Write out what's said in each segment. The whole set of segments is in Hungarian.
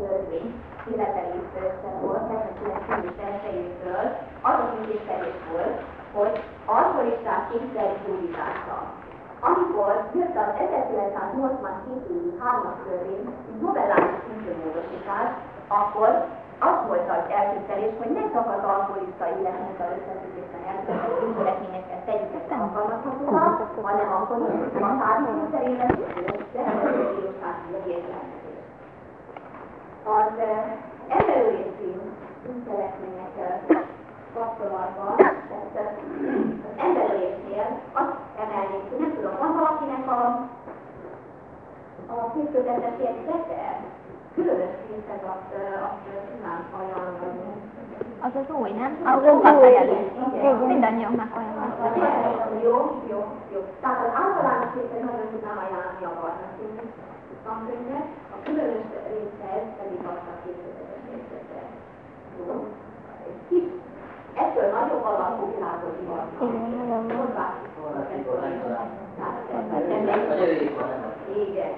törvény kivetelésre összevolt, 1991-től az a intézkedés volt, hogy alkoholisták kényszergyógyítása. Amikor jött az 1982 3-as törvény, novellális szintű módosítás, akkor az volt az elképzelés, hogy ne csak az alkoholista életnek a összefüggésben elkövetett bűncselekményeket tegyük ezt alkalmazhatóvá, hanem akkor a társadalomszerében az emberőrészi bűncselekményekkel kapcsolatban, tehát az emberölésnél azt emelnék, hogy nem tudom, van valakinek a, a készkötetes jegyzete, különös részek azt, tudnám ajánlani. Az az új, nem? Új. Igen. Mindannyiunknak olyan van. Jó, jó, jó. Tehát az általános részét nagyon tudnám ajánlani a barna tankönyvet, a különös részhez pedig azt a készkötetes jegyzete. Jó. Kis Ettől nagyobb alapú világos van. Igen, nagyon Igen.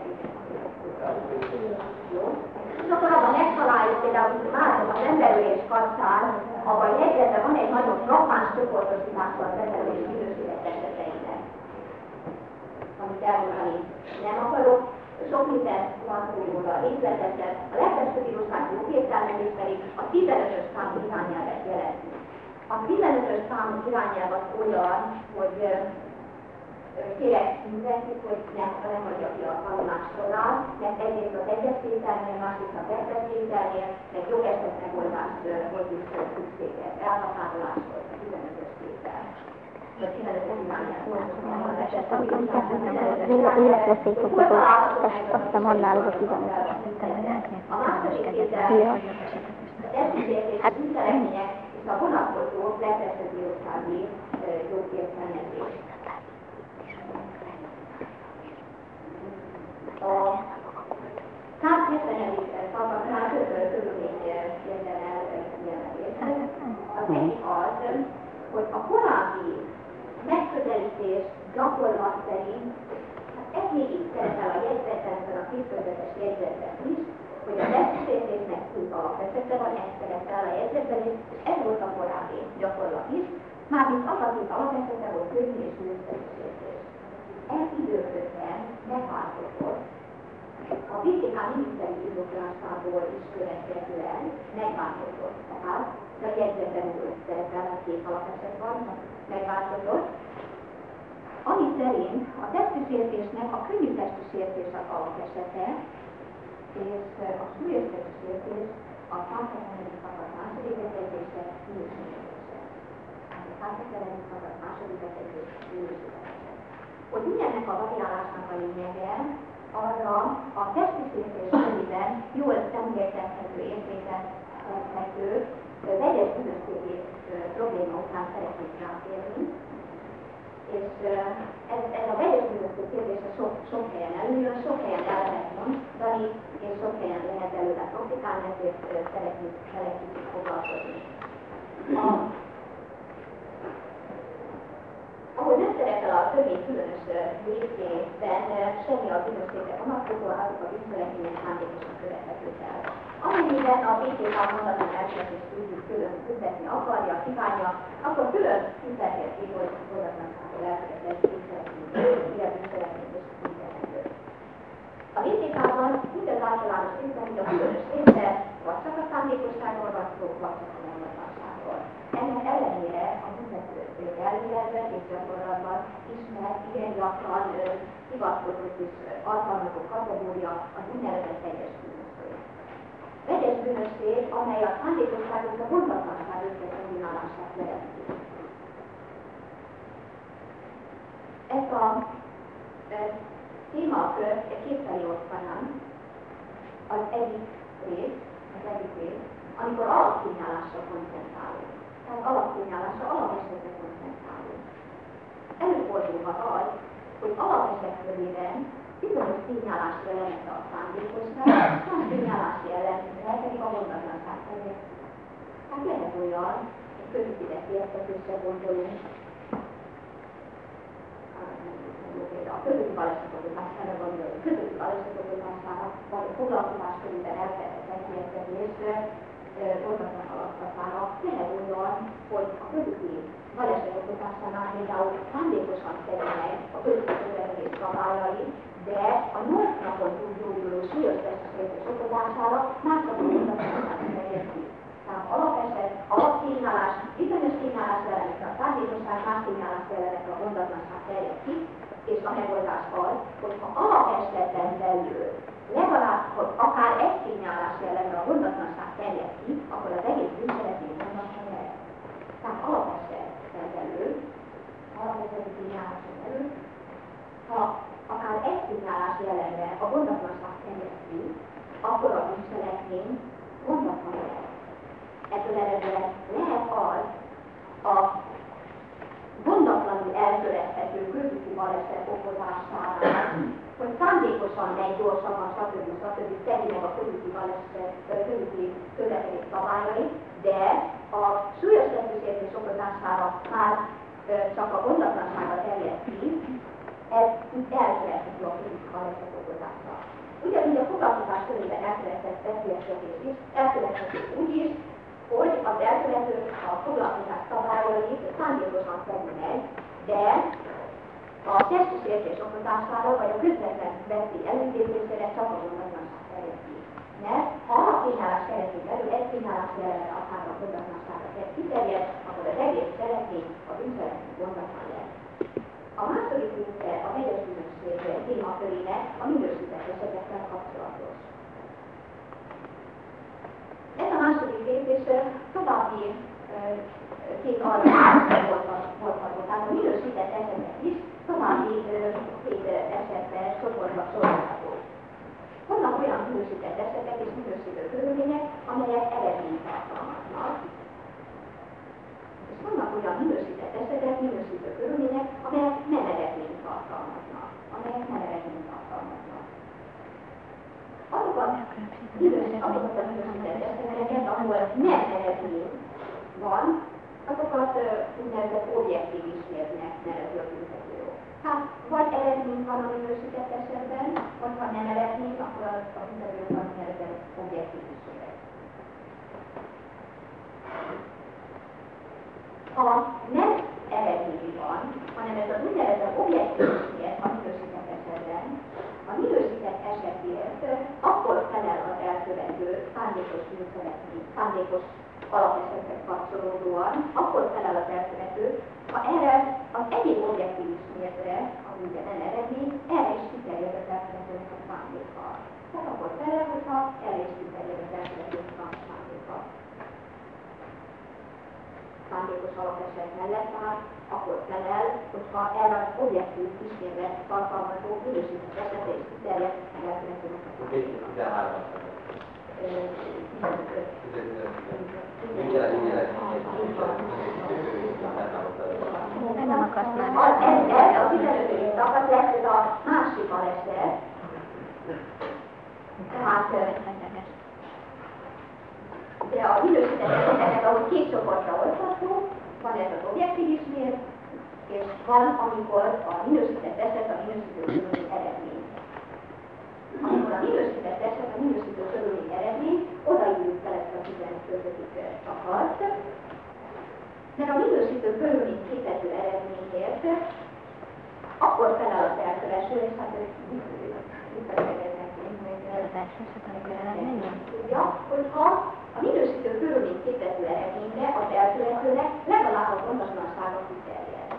Jó. És akkor abban megtaláljuk például már az emberülés kapcsán, abban a jegyzetben van egy nagyon frappáns csoportosítása az emberülés minőséget eseteinek. Amit elmondani nem akarok, sok mindent róla részletesen. A legfelső bíróság jogértelmezés pedig a 15-ös számú irányelvet jelenti. A 15-ös számú irányelv az olyan, hogy kérek mindenkit, hogy ne, ne hagyja ki a tanulás során, mert egyrészt az egyestételnél, másrészt a kettestételnél, meg jogeset megoldást hogy is szükséges, elhatároláshoz, a 15-ös tétel. Életveszélyfokozó test, azt hiszem annál az a 15-ös. A második tétel, az esősértés Hát, a vonatkozó bírósági jogértelmezés. A 170. szabadság körülményjelenel jelentés. Az egyik az, hogy a korábbi megközelítés gyakorlat szerint, hát ez itt szerepel a jegyzetemben, a készkötetes jegyzetben is, hogy a testésértésnek két alapesete van, ez szerepel a jegyzetben és ez volt a korábbi gyakorlat is, mármint az a két alapesete volt könnyű és. Ez időközben megváltozott, a BTK miniszteri indoklásából is következően megváltozott. Tehát a jegyzetben úgy szerepel, a két alapeset megváltozott, ami szerint a testi sértésnek a könnyű testi sértés az alapesete, és a súlyos testi sértés a 170. szakasz második bekezdése minősítése. A 170. szakasz második bekezdés minősítése. Hogy mindennek a variálásnak a lényege, arra a testi sértés körében jól szemléltethető értékelhető vegyes bűnösségi probléma után szeretnék rátérni. És ez, ez a vegyes bűnösség kérdése sok, sok helyen előjön, sok helyen el lehet mondani, és sok helyen lehet belőle praktikálni, ezért szeretnék vele kicsit foglalkozni. Ahogy nem szerepel a törvény különös részében, semmi a bűnösségre vonatkozóan azok a bűncselekmények szándékosan követhetők el. Amennyiben a BTK mondatlan elkövetést tudjuk külön fizetni akarja, kívánja, akkor külön ki, hogy és bűncselekményt. A BTK-ban mind az általános részben, mind a különös része, vagy csak a szándékosságról van szó, vagy csak a mondatlanságról. Ennek ellenére a büntető elméletben és gyakorlatban ismert igen gyakran hivatkozott és alkalmazott kategória az úgynevezett bűnösség. Vegyes bűnösség, amely a szándékosság és a gondatlanság összekombinálását jelenti. Ezt a e, témakört kétfelé osztanám. Az egyik rész, az egyik rész, amikor alapkínálásra koncentrálunk. Tehát alapkínálásra, alapesetre koncentrálunk. Előfordulhat az, hogy alapeset körében bizonyos tényállás jelente a szándékosság, más tényállási jelente pedig a mondatlanság terén. Hát lehet olyan, hogy közösséget értetésre gondolunk, a közötti balesetokózására gondolunk, közötti balesetokózására, vagy a foglalkozás körülben elfelejtett meghirdetést oldatlan alapkatára lehet olyan, hogy a közötti balesetokózásánál például szándékosan kerülnek a közötti közlekedés szabályai, de a 8 napon túl gyógyuló súlyos testesítés okozására már csak terjed Tehát alapeset, alapkínálás, bizonyos kínálás jelenekre a szándékosság, más kínálás jelenekre a mondatlanság terjed ki, és a megoldás az, hogy ha alapesetben belül legalább, hogy akár egy kínálás jelenre a mondatlanság terjed ki, akkor az egész bűncselekmény mondatlan lehet. Tehát alapesetben belül, alapesetben kínálás belül, ha akár egy szignálás jelenre a gondatlanság keresztül, akkor a bűncselekmény gondatlan lehet. Ebből eredően lehet az a gondatlanul elkövethető közúti baleset okozásánál, hogy szándékosan megy gyorsabban, stb. stb. szedi meg a közúti baleset, közúti közlekedés szabályait, de a súlyos testősértés okozására már csak a gondatlansága terjed ki, ez elkövethető a fizikai balesetfokozásra. Ugyanígy a foglalkozás körében elkövetett veszélyeskedés is elkövethető úgy is, hogy az elkövető a foglalkozás szabályait szándékosan szedi meg, de a testes értés okozására vagy a közvetlen veszély elintézésére csak a gondatlanság terjed ki. Mert ha a kínálás keretén belül egy kínálás jelenre akár a gondatlanságra kiterjed, akkor az egész cselekmény a bűncselekmény gondatlan lesz. A második része a vegyes bűnösség témakörének a minősített esetekkel kapcsolatos. Ez a második rész és további két alapján volt tehát a minősített esetek is további két esetre csoportba sorolható. Vannak olyan minősített esetek és minősítő körülmények, amelyek eredményt tartalmaznak, és vannak olyan minősített esetek, minősítő körülmények, amelyek nem eredményt tartalmaznak. Amelyek nem eredményt tartalmaznak. Azokat, azokat a minősített eseteket, ahol nem eredmény van, azokat úgynevezett objektív ismértnek nevezi a büntető. Hát, vagy eredmény van a minősített esetben, vagy ha nem eredmény, akkor az a büntető az nevezett objektív ismértek ha nem eredmény van, hanem ez az úgynevezett objektív miért a minősített esetben, a minősített esetért akkor felel az elkövető szándékos bűncselekmény, szándékos alapesetek kapcsolódóan, akkor felel az elkövető, ha erre az egyéb objektív ismértre, ami ugye nem eredmény, erre is kiterjed az elkövetőnek a szándéka. Tehát akkor felel, hogyha erre is kiterjed az elkövetőnek a szándéka. Szándékos alapeset mellett áll, akkor felel, hogyha erre az objektív kísérlet tartalmazó minősített esete és kiterjedt elkövetőnek a Nem akarsz már. Ez a 15. szakasz lesz a másik baleset. Tehát de a minősített eseteket, ahogy két csoportra osztható, van ez az objektív ismét, és van, amikor a minősített eset a minősítő körülmény eredmény. Amikor a minősített eset a minősítő körülmény eredmény, odaírjuk fel ezt a 15. szakaszt, mert a minősítő körülmény képező eredményért akkor felel az elköveső, és hát ez. Tudja, hogyha a minősítő körülmény képező eredményre az elkövetőnek legalább a gondatlansága kiterjed.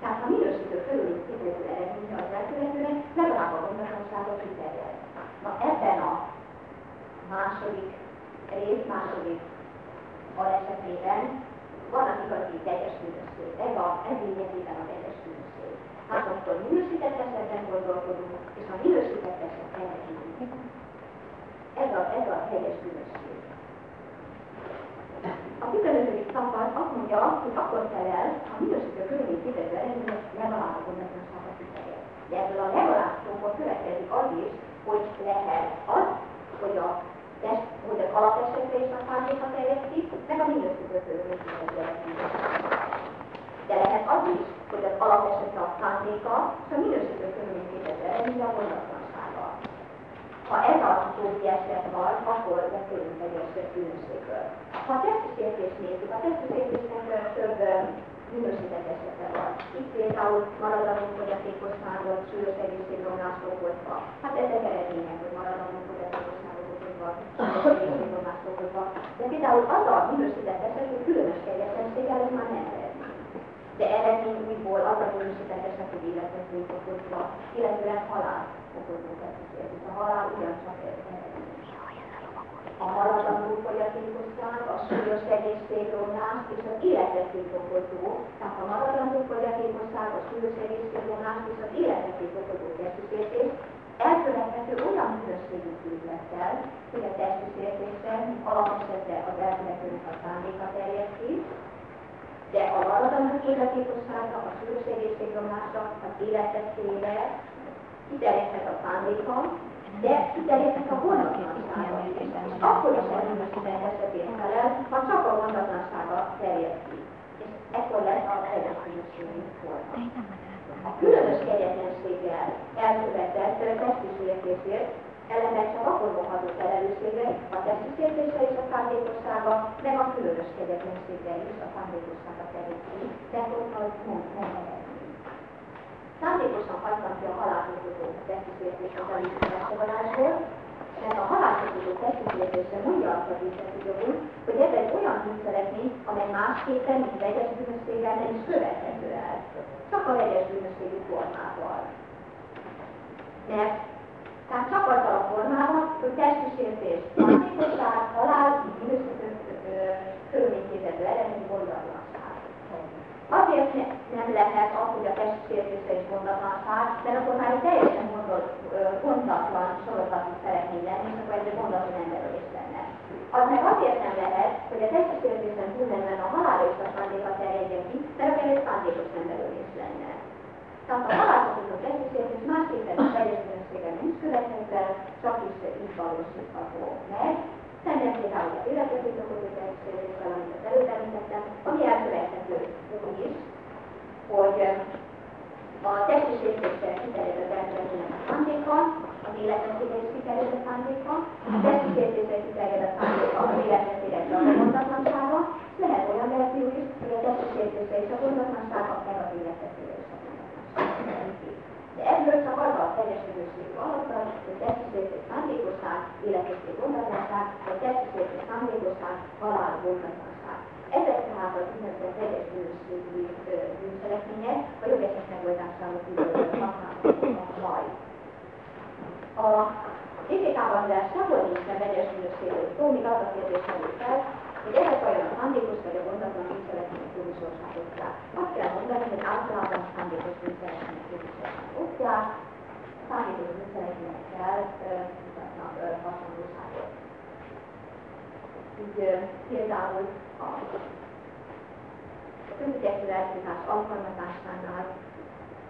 Tehát a minősítő körülmény képező eredményre az elkövetőnek legalább a gondatlansága kiterjed. Na ebben a második rész, második van az igazi teljes bűnösség. Ez, a, ez lényegében a teljes bűnösség. Hát akkor minősített esetben gondolkodunk, és a minősített eset eredmény. Ez a, ez a helyes bűnösség. A 15. szakasz azt mondja, hogy akkor felel, ha minősítő körülmény képező eredmények legalább a gondatlansága kiterjed. De ebből a legalább szóból következik az is, hogy lehet az, hogy a test, hogy az alapesetre is a szándéka terjed ki, meg a eredmények. De lehet az is, hogy az alapeset a szándéka és a minősítő körülményeket eredménye a gondatlansága. Ha ez a utóbbi eset van, akkor beszélünk egy eset bűnösségről. Ha a tesztusértést nézzük, a tesztusértésnek több minősített esete van. Itt például maradandó fogyatékosságot, súlyos egészségromlás okozva. Hát ezek eredmények, hogy maradandó okozva, súlyos egészségromlás okozva. De például az a minősített eset, hogy különös kegyetlenség ez már nem eredmény. De eredmény újból az a minősített eset, hogy életetünk okozva, illetőleg halál okozó. A halál ugyancsak a maradandó fogyatékosság, a súlyos egészségromlás és az életveszélyt okozó, tehát a maradandó fogyatékosság, a súlyos egészségromlás és az életveszélyt okozó testűsértés elkövethető olyan minőségű tűzlettel, hogy a testűsértéssel alapesetre az elkövetőnek a szándéka terjed ki, de a maradandó fogyatékosságra, a súlyos egészségromlásra, az életveszélyre kiterjedhet a szándéka, de kiterjedhet a gondatlansága és akkor is elműködhet esetén felel, ha csak a gondatlansága terjed ki. És ekkor lesz a minőségű forma. A különös kegyetlenséggel elkövetett testvisértésért ellenben csak akkor vonható felelősségre a testvisértése és a szándékossága, meg a különös kegyetlenséggel is a szándékossága terjed ki, de az mond, nem eredmény. Szándékosan hagytam ki a halálkozó testvisértést az elítélésfogadásból, mert a halálkozó testvisértésre mondja azt a büntetőjogunk, hogy ez egy olyan bűncselekmény, amely másképpen, mint vegyes bűnösséggel nem is követhető el. Csak a vegyes bűnösségű formával. Mert tehát csak azzal a formával, hogy testisértés, szándékosság, halál, minősítő körülménykézető eredmény gondatlanság. Azért nem lehet az, hogy a testsértése is gondatlanság, mert akkor már egy teljesen gondol, gondatlan sorozatot szeretnénk lenni, és akkor egy gondatlan emberölés lenne. Az meg azért nem lehet, hogy a testsértésen túlmenően a halálos a szándéka terjedjen ki, mert akkor egy szándékos emberölés lenne. Tehát a halálkozó testsértés másképpen a teljes bűnössége nincs követhető, csak is így valósítható meg, Szemben például az életetét okozó testsértéssel, amit az előbb említettem, ami elkövethető úgy is, hogy a testisértéssel kiterjed az elkövetőnek a szándéka, az életveszélyre is kiterjed a szándéka, a testisértéssel kiterjed a szándéka, az életveszélyre csak a gondatlansága, lehet olyan verzió is, hogy a testisértéssel és a gondatlansága, meg az életveszélyre is a. De ebből csak az a teljes minőségű alapra, hogy testisértés szándékosság, életesség gondatlanság, vagy testisértés szándékosság, halál gondatlanság. Ezek tehát az úgynevezett teljes minőségű bűncselekmények, a jogeset megoldásához használhatóak majd. A kritikában de sehol nincsen vegyes minőségű szó, míg az a kérdés merül fel, hogy ezek olyan a szándékos vagy a gondatlan bűncselekmények jogisorság osztják. Azt kell mondani, hogy általában a szándékos bűncselekmények jogisorság osztják, szándékos bűncselekményekkel mutatnak hasonlóságot. Így például a közügyekről eltűnás alkalmazásánál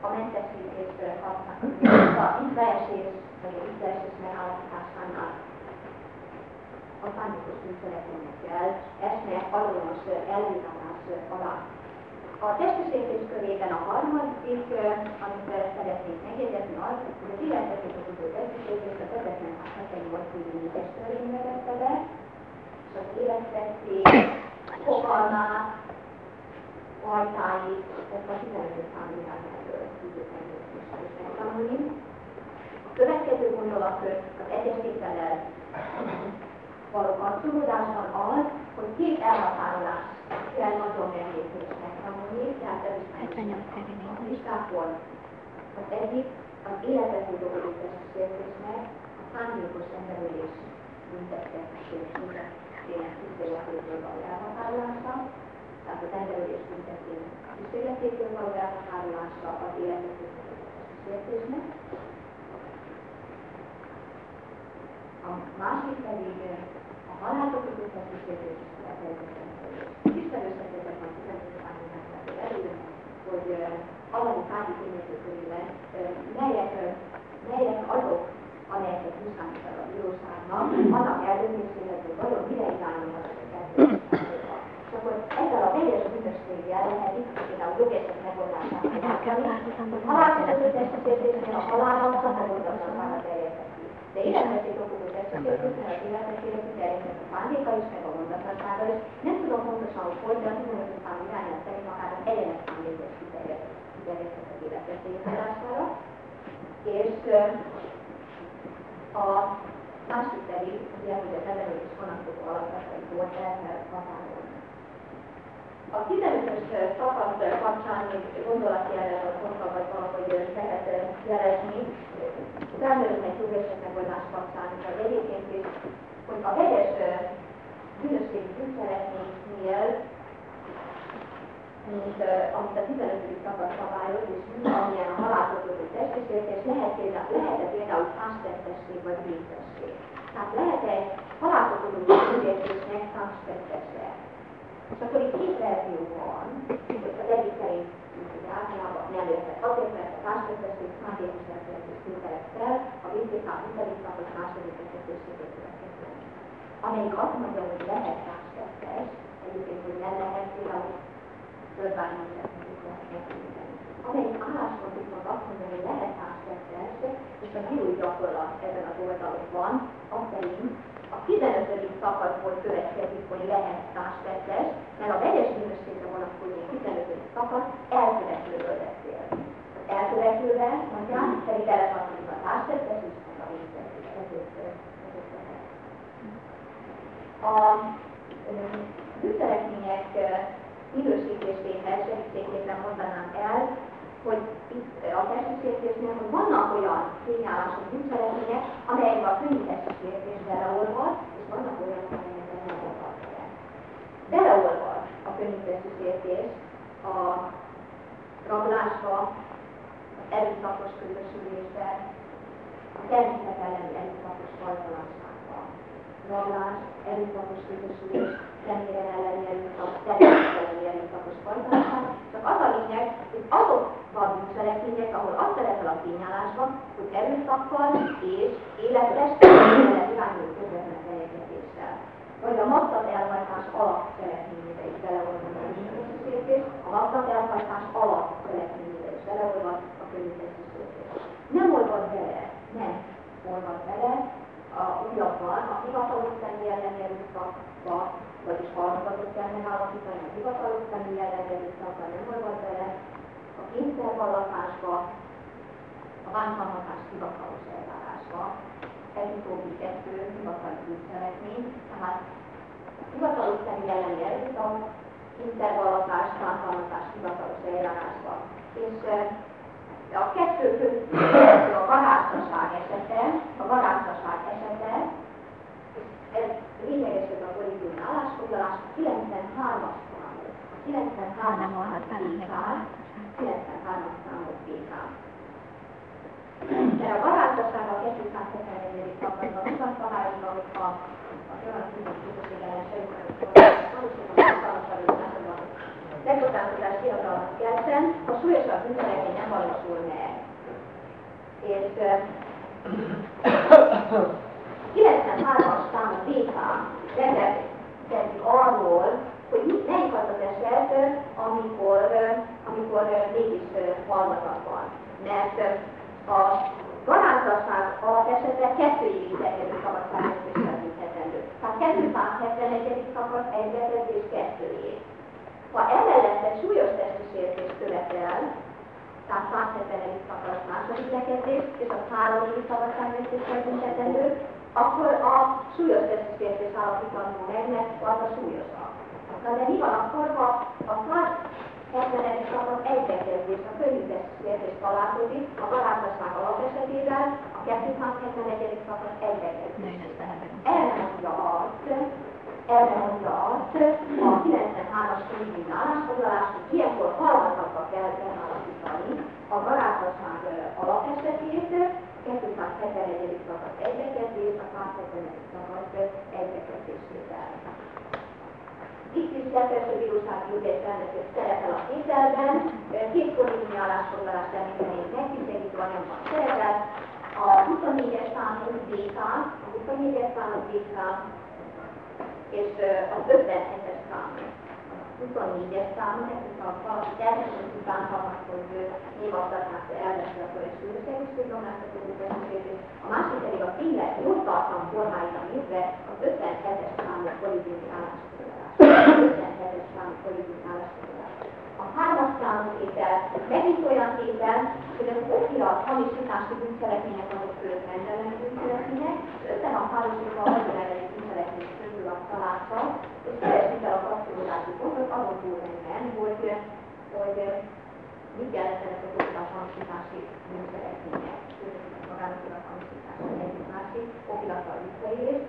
a mentesítés használata, a visszaesés vagy a visszaesés megállapításánál a szándékos bűncselekményekkel esnek azonos előzatás alá. A testesítés körében a harmadik, amit szeretnék megjegyezni, az, hogy az életetét okozó testesítést a 1978 évi testörvény vezette be, és az életveszély fogalmát, fajtáit, ezt a 15 számú irányáról tudjuk megtanulni. A következő gondolatkör az egyes tétellel való kapcsolódásban az, hogy két elhatárolás kell nagyon nehéz megtanulni, tehát ez is a listákon. Az egyik az életetű dolgozás sértésnek a szándékos emberülés büntetésének kísérletétől való elhatárolása, tehát az emberülés büntetésének kísérletétől való elhatárolása az életetű dolgozás sértésnek. A másik pedig haláldokozó feszültségét is lehetően Ismerősöknek van 15 állományától elő, hogy alany fádi tényező körében melyek, melyek azok, amelyeket vizsgálni kell a bíróságnak, annak eldöntéséhez, hogy vajon mire irányulnak ezek És akkor ezzel a teljes bűnösség hogy jelenlegi, például jogeset megoldását El kell párhuzamba a a halálban szabadultatlan már terjedhet ki. De életveszélyt okozó testesítésnél az életveszélyek terjedhet a szándéka is, meg a mondatlansága is. Nem tudom pontosan, hogy, de a 15 szám irányát szerint akár az egyenes szándékos kiterjedhet az életveszély forrására. És a másik pedig, ugye, hogy az emelés vonatkozó alapvetően volt kell határolni. A 15-ös szakasz kapcsán még gondolatjellet a vagy valahogy lehet jelezni. Felmerülnek egy jogeset megoldás kapcsán, hogy egyébként is, hogy a vegyes bűnösségi bűncselekménynél, mint amit a 15. szakasz szabályoz, és mindannyian a halálkozódó testesértés, lehet például, lehet például fástettesség vagy bűntesség. Tehát lehet egy halálkozódó testesértésnek fástettesse. És akkor itt két verzió van, hogy az egyik szerint általában nem értek azért, mert a társadalmi szándékos elkövetés tételek fel, a BTK 20. napos második esetőségét következően. Amelyik azt mondja, hogy lehet társadalmas, egyébként, hogy nem lehet, például törványon amelyik álláspont viszont azt mondja, hogy lehet társadalmas, és a bírói gyakorlat ezen az oldalon van, azt szerint a 15. szakaszból következik, hogy lehet társtettes, mert a vegyes minőségre vonatkozó 15. szakasz elkövetőről beszél. Az elkövetőre mondják, pedig beletartozik a társtettes és a végzető. A bűncselekmények minősítéséhez segítségképpen mondanám el, hogy itt a testisértésnél, hogy vannak olyan tényállások, bűncselekmények, amelyekben a könnyű testisértés beleolvad, és vannak olyan, amelyekben nem olvad bele. Beleolvad a könnyű a rablásba, az erőszakos közösülésbe, a természet elleni erőszakos fajtalanságba. Rablás, erőszakos közösülés, személyre elleni erőszak, természet elleni erőszakos fajtalanság, csak az a lényeg, hogy azok a bűncselekmények, ahol azt szerepel a tényállásban, hogy erőszakkal és életvesztően irányuló közvetlen fenyegetéssel. Vagy a magzat elhajtás alapcselekményére is beleolvad a bűncselekménysértés, a magzat elhajtás alapcselekményére is beleolvad a könyvtesítésértés. Nem olvad bele, nem olvad bele a újabban a hivatalos személy elleni erőszakba, vagyis harmadatot kell megállapítani, a hivatalos személy elleni erőszakba nem olvad bele, kényszervallatásba, a bántalmazás hivatalos eljárásba. Ez utóbbi kettő hivatali bűncselekmény, tehát hivatalos személy elleni erőszak, kényszervallatás, bántalmazás hivatalos eljárásba. És a kettő között a garázdaság esete, a garázdaság esete, ez lényegesebb a politikai állásfoglalás, 93-as számú. A 93-as nem olhat bele, meg a 93-as számot írtam. De a barátossággal 271. szakaszban utat találjuk, amikor a következő közösség ellen legutánozás diadalmat kelten, a súlyosabb bűncselekmény nem valósul meg. És 93-as számú DK rendelkezik arról, hogy melyik az az eset, amikor, amikor mégis halmazat van. Mert a garázdaság alapesete kettő évig terjedő büntetendő. Tehát 271. szakasz, egy és kettő év. Ha emellett egy súlyos testi sértés követel, tehát 170. szakasz második lekezdés, és a három év szabadságvesztésre büntetendő, akkor a súlyos testi sértés állapítandó meg, mert az a súlyosabb. Na de mi van akkor, ha a 170. szakasz egybekezdés, a könnyűtes kérdés találkozik a barátosság alapesetével, a 271. szakasz egybekezdés. Erre mondja azt, erre mondja azt a 93-as könyvű állásfoglalás, hogy ilyenkor halmatokba kell megállapítani a barátosság alapesetét, 271. szakasz egybekezdés, a 170. szakasz egybekezdésével. Itt is legfelsőbb bírósági jogeltelmezés szerepel a tételben, két kollégiumi állásfoglalás említenék meg, mindegyik anyagban szerepel, a 24-es számú DK, a 24-es számú DK, és az 57-es számú. 24-es számot, ezt a természetesen nyilvántartás elveszi a és súlyos egészségromlást a másik pedig a tényleg jótartam formáira nézve az 57-es számú politikai állásfoglalás. 57-es számú politikai állásfoglalás. A hármas számú tétel megint olyan tétel, hogy az okirat hamisítási bűncselekmények azok főtt rendelemi bűncselekmények, 56 hamisítva a vagyonelemi bűncselekmények a talása, és keresni kell a kapcsolódási pontot azon túlmenően, hogy, hogy mit jelentenek az okirat hamisítási bűncselekmények, magánokirat hamisítási egyik másik, okirattal visszaélés.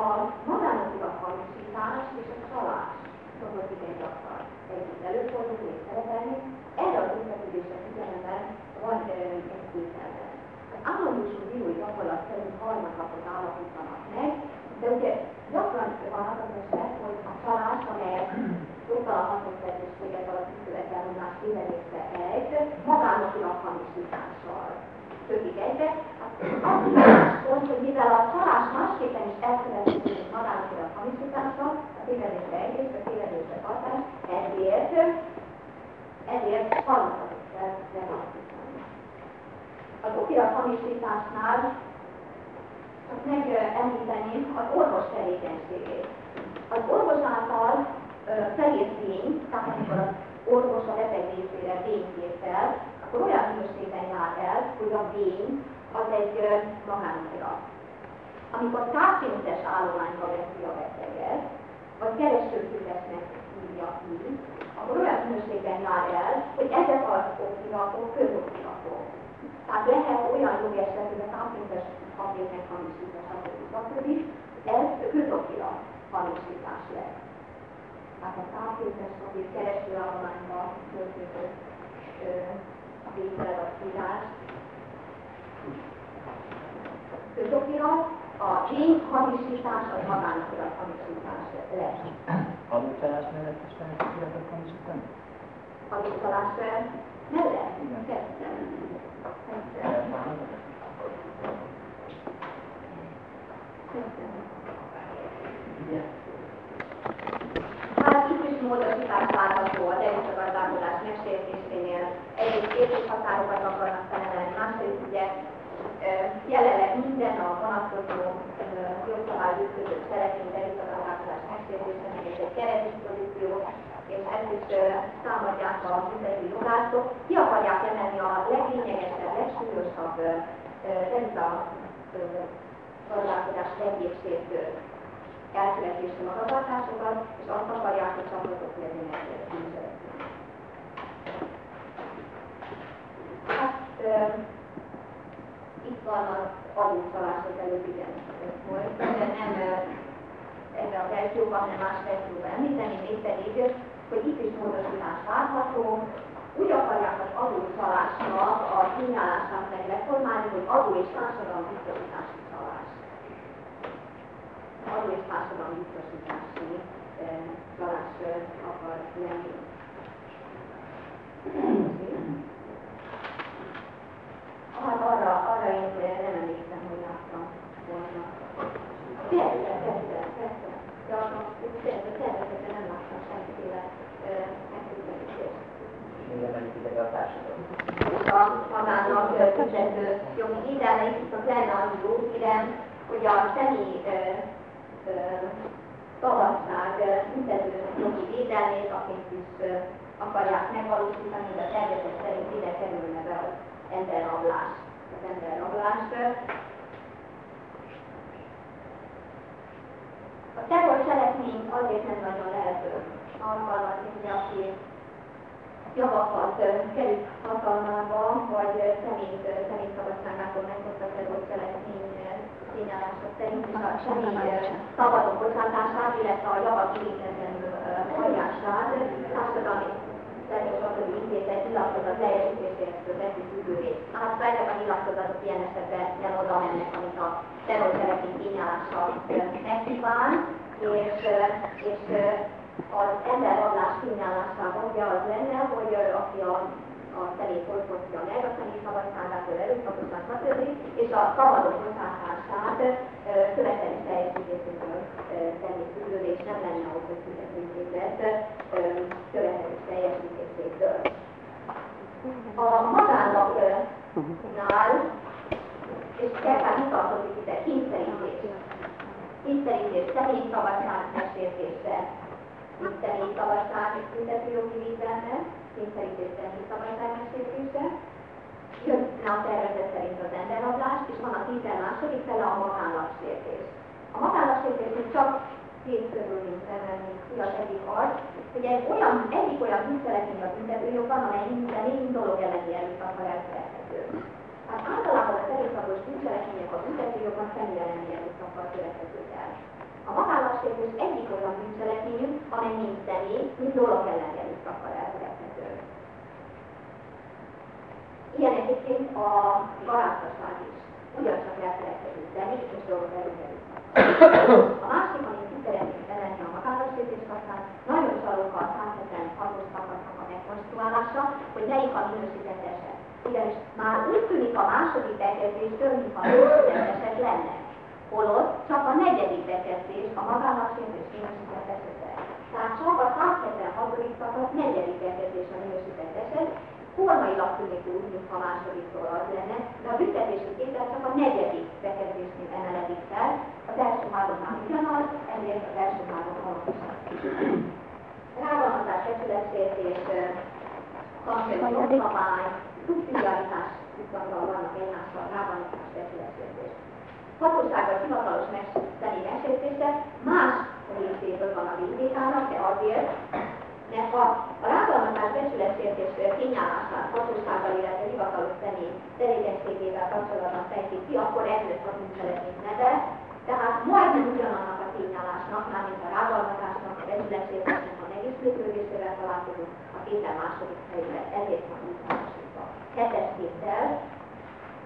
A magánokirat hamisítás és a csalás szokott igen gyakran együtt előfordulni és szerepelni. Erre az összefüggésre figyelemben van egy tételben. Az állandósú bírói gyakorlat szerint harmadlapot állapítanak meg, de ugye gyakran van az az eset, hogy a csalás, amelyet a haszonszerzőséget alatt követelményás kiverése egy, magánokilag hamisítással kötik egybe. Az pont, hogy mivel a csalás másképpen is elkövethető, mint magánokilag hamisítással, a tévedésre egyrészt, a tévedésre hatás, ezért, ezért kell megalapítani. Az okirat hamisításnál csak megemlíteni az orvos tevékenységét. Az orvos által felírt tény, tehát amikor az orvos a beteg részére el, akkor olyan minőségben jár el, hogy a vény az egy magánokirat. Amikor távfényes állományba veszi a beteget, vagy keresőképesnek hívja ki, akkor olyan minőségben jár el, hogy ezek az okiratok közokiratok. Tehát lehet olyan jogeset, hogy a távfényes papírnek hamisítás, stb. Ez közokirat hamisítás lesz. Tehát a távfényes papír keresőállományba történő vétel vagy tudás. Közokirat, a tény hamisítás az magánokirat hamisítás lesz. Adócsalás mellett is lehet hamisítani? Adócsalás mellett? Igen. Persze. Hát itt is módosítás látható a természetgazdálkodás megsértésénél. Egyrészt értékhatárokat akarnak felemelni, másrészt ugye minden a vonatkozó jogszabály ütköző szeretnénk természetgazdálkodás megsértésénél ez egy keretdispozíció, és ezt is támadják a büntető jogászok. Ki akarják emelni a leglényegesebb, legsúlyosabb természetgazdálkodás gazdálkodás egészségtől elkövetésre magatartásokat, és azt akarják, hogy csapatok legyenek bűncselekmények. Hát itt van az adócsalás az előbb igen volt, de nem ebben a verzióban, hanem más verzióban említeni, mégpedig, hogy itt is módosítás várható, úgy akarják az adócsalásnak a kínálását megreformálni, hogy adó és társadalmi biztosítási csalás adó és társadalmi biztosítási csalás akar lenni. Hát arra, arra én nem emlékszem, hogy láttam volna. Persze, persze, persze. De persze, természetesen nem láttam semmiféle megközelítést. A magának fizető jogi védelme is viszont lenne annyi jó hírem, hogy a személy szabadság büntetőnek jogi védelmét, akik is akarják megvalósítani, de a tervezet szerint ide kerülne be az emberrablás. Az emberrablás. A terror cselekmény azért nem nagyon lehet alkalmazni, hogy aki javakat került hatalmába, vagy személy, személy szabadságától terror cselekmény tényállása szerint is a semmi szabadon bocsátását, illetve a javak igényetlenül hagyását társadalmi szerzősorozó intézet nyilatkozat teljesítéséhez veszi függővé. Hát ezek a nyilatkozatok ilyen esetben nem oda mennek, amit a terrorcselekmény tényállása megkíván, és, és az emberrablás tényállásában ugye az lenne, hogy aki a a személy fosztja meg a személy szabadságától erőszakosan, stb. és a szabadon bocsátását követelés teljesítésétől tenni függővé, és nem lenne ahhoz, hogy fizetőintézet következő teljesítésétől. A magánlapnál, és tehát mi tartozik ide, kényszerítés. Kényszerítés, személyi szabadság megsértése, személyi szabadság büntetőjogi védelme, kényszerítés személyi szabadság megsértése, jön a tervezet szerint az emberrablás, és van a 12. fele a magánlagsértés. A magánlagsértés csak két körülményt emelni ki az egyik az, hogy egy olyan, egyik olyan bűncselekmény a büntetőjogban, amely minden én dolog elleni erőszakkal elkövethető. Hát általában az erőszakos bűncselekmények a büntetőjogban személy elleni erőszakkal követhetők el. A magánlagsértés egyik olyan bűncselekmény, amely mind személy, mind dolog elleni erőszakkal elkövethető. Ilyen egyébként a garázdaság is. Ugyancsak elfelejthető személy és dolog elleni a másik, amit ki szeretnék bevenni a magánosítést kapcsán, nagyon csalóka a 176-os szakasznak a megkonstruálása, hogy melyik a minősített eset. Ugyanis már úgy tűnik a második bekezdéstől, mintha minősített eset lenne. Holott csak a negyedik bekezdés a magánosítés minősített esete. Tehát csak a 176. szakasz negyedik bekezdés a minősített eset, formailag tűnik úgy, mintha másodiktól az lenne, de a büntetési tétel csak a negyedik bekezdésnél emeledik fel, az első háromnál ugyanaz, ezért az első három alaposabb. Rágalmazás, becsületsértés, szabály, szubszidiaritás viszonylag vannak egymással, rágalmazás, becsületsértés. Hatósággal hivatalos személy megsértése más részéből van a VDK-nak, de azért, mert ha a rágalmazás becsületsértés kényállását hatósággal, illetve hivatalos személy tevékenységével kapcsolatban fejtik ki, akkor ezért a bűncselekményt neve, tehát majdnem ugyanannak a tényállásnak, mármint a rágalmazásnak, a becsületsértésnek a megismétlődésével találkozunk a kétel második helyére, ezért van utánosítva. Hetes kétel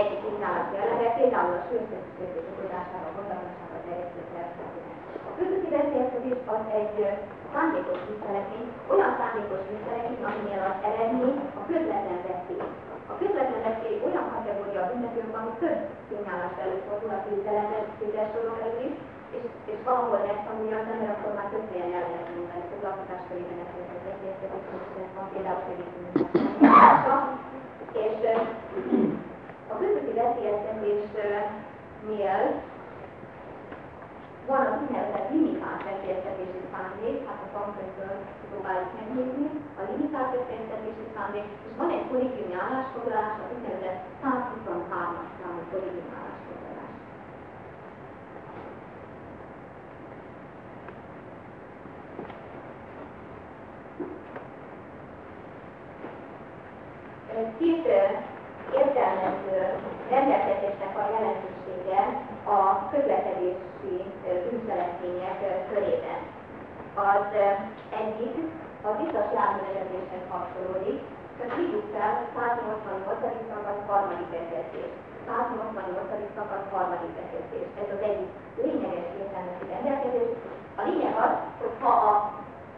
egy kínálati eleve, például a sőszerűsítés tudására, gondolatására terjesztő szervezetnek. A közötti beszélgetés az egy szándékos visszaletmény, olyan szándékos visszaletmény, aminél az eredmény a közvetlen veszély. A közvetlen veszély olyan kategória a büntetőnkben, ami több kínálás előfordul a tízelemben soron belül is, és, és valahol megtanulja az ember, akkor már több helyen el lehet mondani, foglalkozás körében ezt az egyértelmű, van például segítünk és a közötti veszélyeztetésnél van az úgynevezett limitált veszélyeztetési szándék, hát a tankönyvből próbáljuk megnézni, a limitált veszélyeztetési szándék, és van egy kollégiumi állásfoglalás, az úgynevezett 123-as számú kollégiumi állásfoglalás. Két értelmező rendelkezésnek a jelentősége a közlekedési bűncselekmények körében. Az egyik a biztos járművezetéshez kapcsolódik, csak hívjuk fel 188. szakasz harmadik bekezdés. 188. szakasz harmadik bekezdés. Ez az egyik lényeges értelmező rendelkezés. A lényeg az, hogy ha a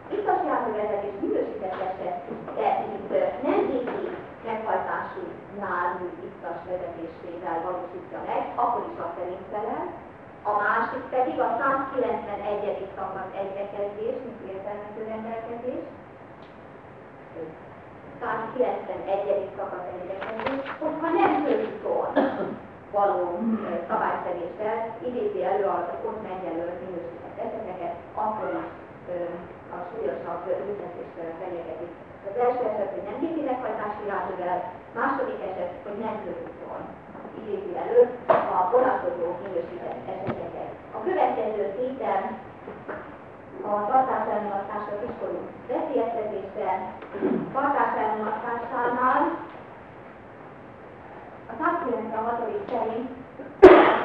biztos járművezetés minősített eset, de itt nem éri meghajtású nálú ittas vezetésével valósítja meg, akkor is a szerint felel. A másik pedig a 191. szakasz egybekezdés, mint értelmező rendelkezés. 191. szakasz egybekezdés, hogyha nem főúton való szabályszeréssel idézi elő az ott megjelölt minősített eseteket, akkor is a súlyosabb büntetésre fenyegetik az első eset, hogy nem gépi meghajtási járművel, második eset, hogy nem körúton idézi elő a vonatkozó minősített eseteket. A következő tétel a tartáselmulasztásra kiskorú veszélyeztetésre, tartáselmulasztásánál a 196. szerint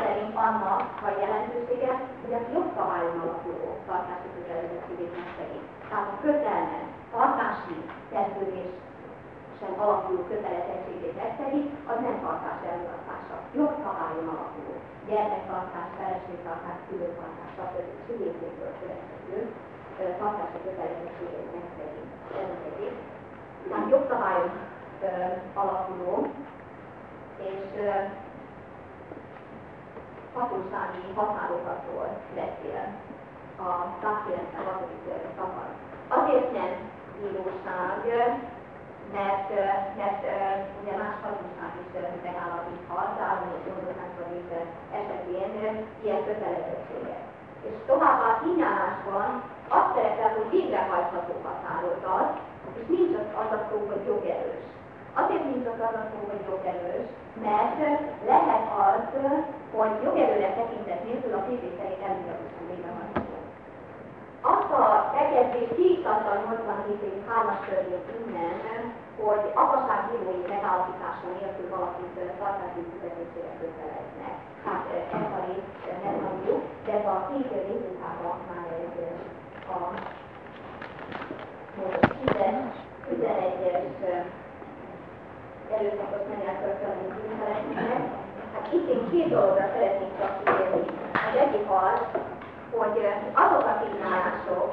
szerint annak a jelentősége, hogy a jogszabályon alapuló tartási kötelezettségét megszegik. Tehát a kötelme tartási szerződés természetesen alakuló kötelezettségét megszegi, az nem tartás elmulasztása. Jogszabályon alapuló. Gyermektartás, feleségtartás, szülőtartás, stb. szülészékből következő tartási kötelezettségét megszegi. Ez az egyik. Tehát jogszabályon alapuló, és hatósági határozatról beszél a 196. szakasz. Azért nem bíróság, mert, mert ugye más hatóság is megállapíthat, állami gondozás vagy esetén ilyen kötelezettséget. És továbbá a kínálásban azt szerepel, hogy végrehajtható határozat, és nincs az, az szó, hogy jogerős. Azért nincs az az a szó, hogy jogerős, mert lehet az, hogy jogerőre tekintet nélkül a képés szerint elmondatosan végrehajtható. Azt a bekezdést kiiktatta a 87 év 3-as törvény innen, hogy apaságbírói megállapítása nélkül valakit tartási fizetésére köteleznek. Hát ez a rész nem mondjuk, de ez a két részletában már egy a 11-es erőszakos megállapítani bűncselekménynek. Hát itt én két dologra szeretnék csak kitérni. Az egyik az, hogy azok a tényállások,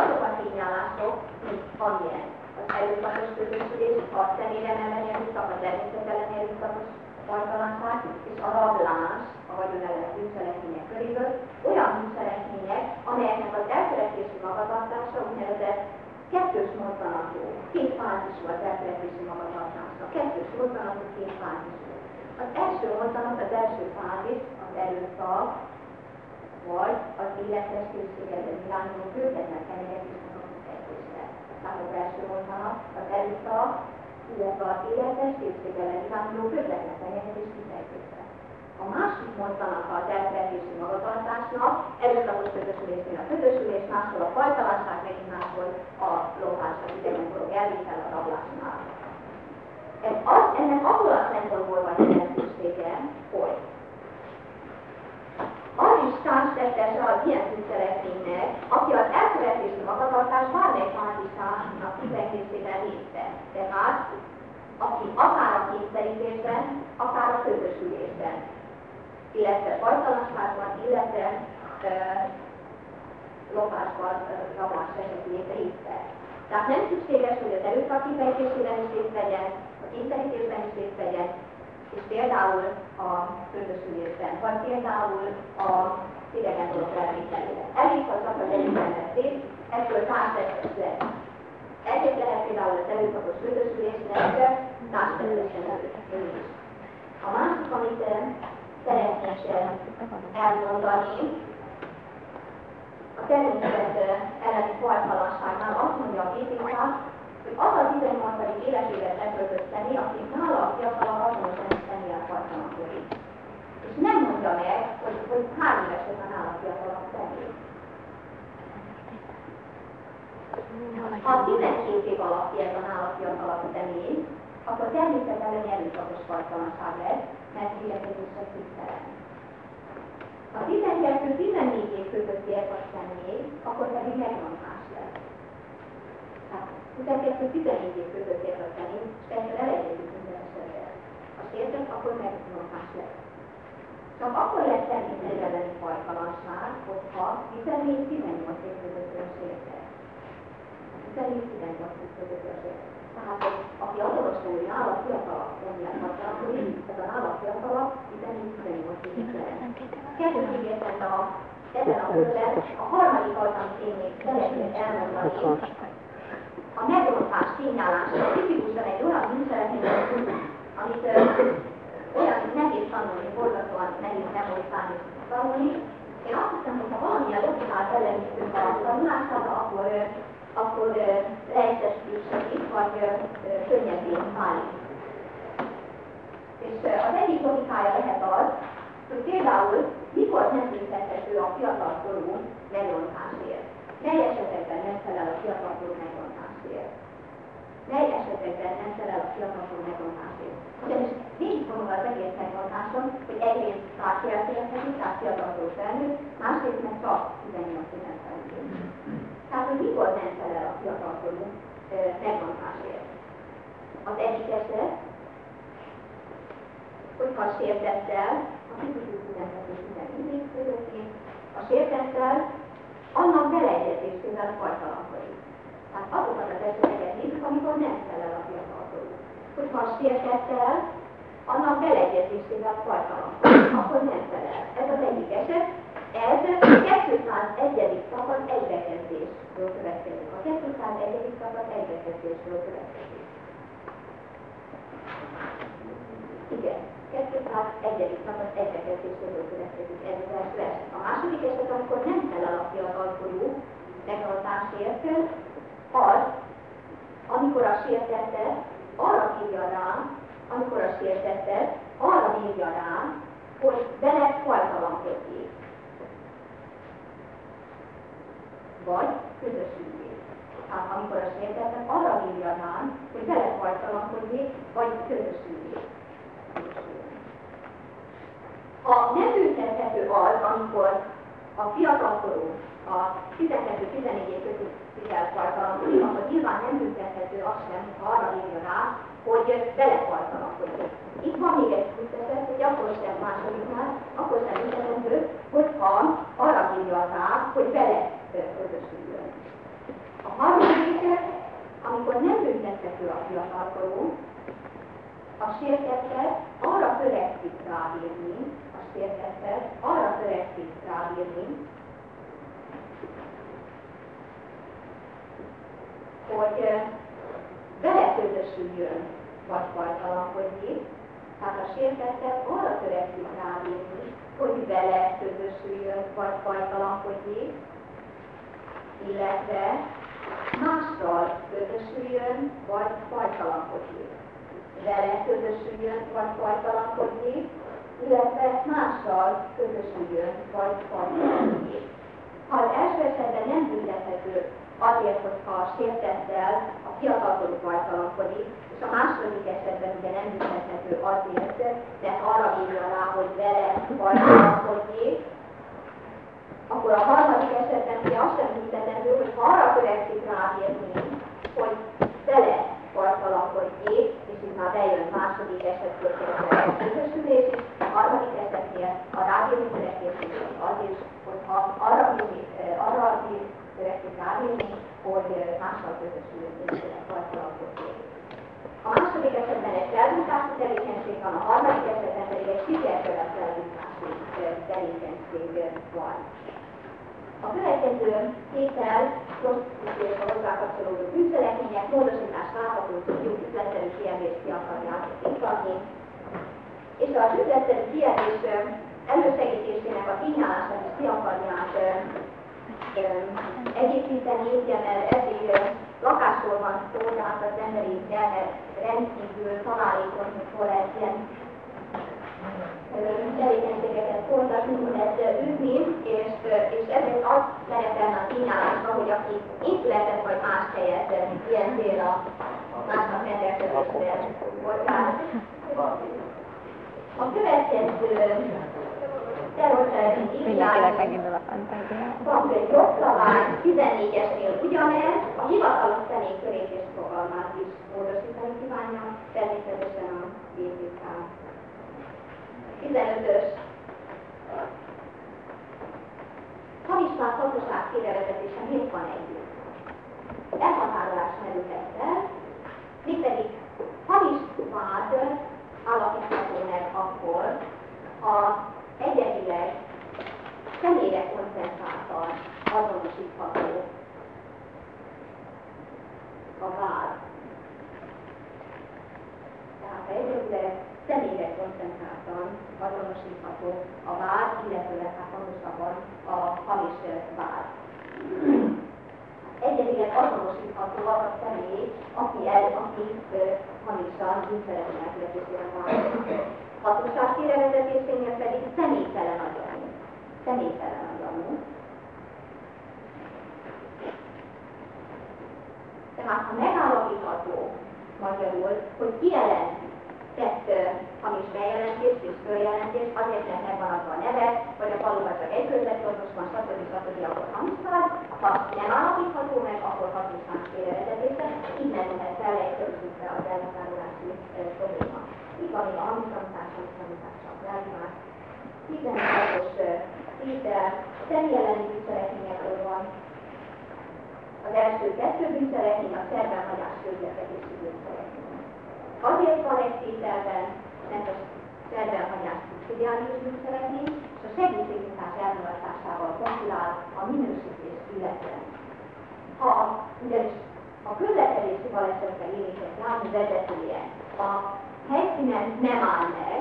azok a tényállások, mint amilyen az erőszakos közösülés, a személyre elleni erőszak, a természet elleni erőszakos fajtalanság és a rablás, a vagyon ellen bűncselekmények köréből, olyan bűncselekmények, amelyeknek az elkövetési magatartása úgynevezett kettős mozzanatú, két fázisú az elkövetési magatartása, kettős mozzanatú, két fázisú. Az első mozzanat, az első fázis, az erőszak, vagy az életes készségedet irányuló közvetlen fenyegetésnek a kifejtésre. Tehát az első mozzanat, az erőszak, illetve az életes készségedet irányuló közvetlen fenyegetés kifejtésre. A másik mozzanata az elkövetési magatartásnak, erőszakos közösülésnél a közösülés, máshol a fajtalanság, megint máshol a lopás, az idegenforog elvétel a rablásnál. Ez az, ennek abból a szempontból van jelentősége, hogy az is társtettes az ilyen bűncselekménynek, aki az elkövetési magatartás bármely fázisának kifejtésében részt vesz. Tehát aki akár a kényszerítésben, akár a közösülésben illetve bajtalanságban, illetve lopásban, rablás esetén részt. Tehát nem szükséges, hogy az erőszak kifejtésében is részt vegyen, a kényszerítésben is részt vegyen, és például a közösülésben, vagy például a idegen dolog elvételére. Elég, csak az együttelmezés, ettől társadalmas lesz. Ezért lehet például az erőszakos közösülésnek társadalmas A másik, amit szeretnék elmondani. Természet elleni fajtalanságnál azt mondja a BTK, hogy az a 18. életévet letöltött személy, aki nála a fiatalabb azonos személyel fajtalakodik. És nem mondja meg, hogy, hogy hány éves a nála fiatalabb személy. Ha 12 év alatt ez a nála fiatalabb személy, akkor természet elleni erőszakos fajtalanság lesz, mert védekezésre képtelen. Ha 12-14 év között ér a akkor pedig megmondás lesz. Hát 12-14 év között ér a személy, persze elegyedjük minden esetre. Ha sértett, akkor megmondás lesz. Csak akkor lesz természet elleni fajtalanság, hogyha 14-18 év között sértett. 14-18 év között sértett. Tehát, aki azonosulni nála fiatalabb személyek hasonlói, ez a nála fiatalabb, hiszen így 18 éves Kedves értett a ezen a körben a harmadik én még szeretnék elmondani, a megrontás tényállása tipikusan egy olyan bűncselekmény, amit olyan nehéz tanulni, borzasztóan nehéz memorizálni tanulni. Én azt hiszem, hogy ha valamilyen logikát ellenítünk a tanulására, akkor akkor leegyszerűsödik, vagy könnyebbé válik. És az egyik logikája lehet az, hogy például mikor nem büntethető a fiatalkorú megrontásért. Mely esetekben nem felel a fiatalkorú megrontásért? Mely esetekben nem felel a fiatalkorú megrontásért? Ugyanis végig vonul az egész megrontáson, hogy egyrészt társadalmi tehát fiatalkorú felnőtt, másrészt meg csak 18 éven. Tehát, hogy mikor nem felel a fiatalkorú megmondásért. az egyik eset, hogyha a sértettel, a fizikus üzentetés minden közöttén, a sértettel annak beleegyezésével fajtalankodik. Tehát azokat az eseteket nézzük, amikor nem felel a fiatalkorú. Hogyha a sértettel annak beleegyezésével fajtalankodik, akkor nem felel. Ez az egyik eset, ez 201. szakasz egybekezdésről következik. A 201. szakasz egybekezdésről következik. Igen, 201. szakasz egybekezdésről következik ez az első eset. A második eset, amikor nem felel a fiatalkorú megtartásért, az, amikor a sértettet arra hívja rá, amikor a sértettet arra hívja rá, hogy vele fajtalankodik. Vagy közösségét. Hát amikor a sértettet arra hívja hogy belefajtalankodjék, vagy közösségét. Ha nem ültethető az, amikor a fiatalkorú a 12-14 év közötti fajtalankodik, akkor nyilván nem ültethető az sem, ha arra hívja rá, hogy belefajtalankodjék. Itt van még egy küldetet, hogy akkor sem másodiknál, akkor sem ültethető, hogyha arra hívja rá, hogy bele közösüljön. A harmadik, amikor nem büntethető a fiatalkorú, a sértettet arra törekszik rábírni, a sértettet arra törekszik rábírni, hogy vele közösüljön, vagy fajtalankodjék, tehát a sértettet arra törekszik rábírni, hogy vele közösüljön, vagy fajtalankodjék, illetve mással közösüljön, vagy fajtalankodik. Vele közösüljön, vagy fajtalankodik, illetve mással közösüljön, vagy fajtalankodik. Ha az első esetben nem büntethető azért, hogyha a sértettel a fiatalkorú fajtalankodik, és a második esetben ugye nem büntethető azért, de arra hívja rá, hogy vele fajtalankodik, akkor a harmadik esetben ugye azt sem hisztetendő, hogy ha arra törekszik rábírni, hogy vele fartalankodjék, és itt már bejön második esetből a közösülés, a harmadik esetnél a rábírni törekvés az is, hogyha arra, arra törekszik rábírni, hogy mással közösülés fartalankodjék. A második esetben egy felbújtási tevékenység van, a harmadik esetben pedig egy sikerkövetfelbújtási tevékenység van. A következő tétel prostitúcióhoz hozzákapcsolódó bűncselekmények módosítást várható tudjuk üzletszerű kijelést ki akarják iktatni. És az üzletszerű kijelés elősegítésének a kínálását is ki akarják egyébíteni, ugye, mert eddig lakásról van szó, tehát az emberi rendkívül találékony, hogy egy ilyen tevékenységeket folytatni, lehet űzni, és, és ezért az szerepelne a kínálásban, hogy aki itt lehetett, vagy más helyet ilyen célra másnak rendelkezésre bocsánat. A következő Mindenkinek megindul a fantázia. Van egy jogszabály, 14-esnél ugyanez, a hivatalos személykörét és fogalmát is módosítani kívánja, természetesen a BTK 15-ös havisság hatóság félrevezetése miért van együtt? Elhatárolás merülhet fel, mégpedig hamis vád állapítható meg akkor, ha egyedileg személyre koncentráltan azonosítható a vád. Tehát egyedileg személyre koncentráltan azonosítható a vád, illetőleg hát pontosabban a hamis vád. Egyedileg azonosítható az a személy, aki, el, aki hamisan bűnszereti elkövetésére van. Hatóság kirevezetésénél pedig személytelen a gyanú. Személytelen a gyanú. Tehát ha megállapítható magyarul, hogy kijelenti tett hamis bejelentés és följelentés, azért, mert megvan a neve, vagy a faluban csak egy közvetsorvos van, stb. stb. akkor hamis Ha nem állapítható meg, akkor hatóság félrevezetése, így merülhet fel egy be az elhatárolási probléma. Itt van a hamisítás, hamisítással rágimás. 16-os tétel, személy elleni bűncselekményekről van. Az első kettő bűncselekmény a szerben hagyás közlekedési bűncselekmény. Azért van egy tételben, mert a szerben hagyás szubszidiális bűncselekmény, és a segítségmunkás elmulatásával konkurál a minősítés illetően. Ha ugyanis a közlekedési balesetre érintett jármű vezetője a helyszínen nem áll meg,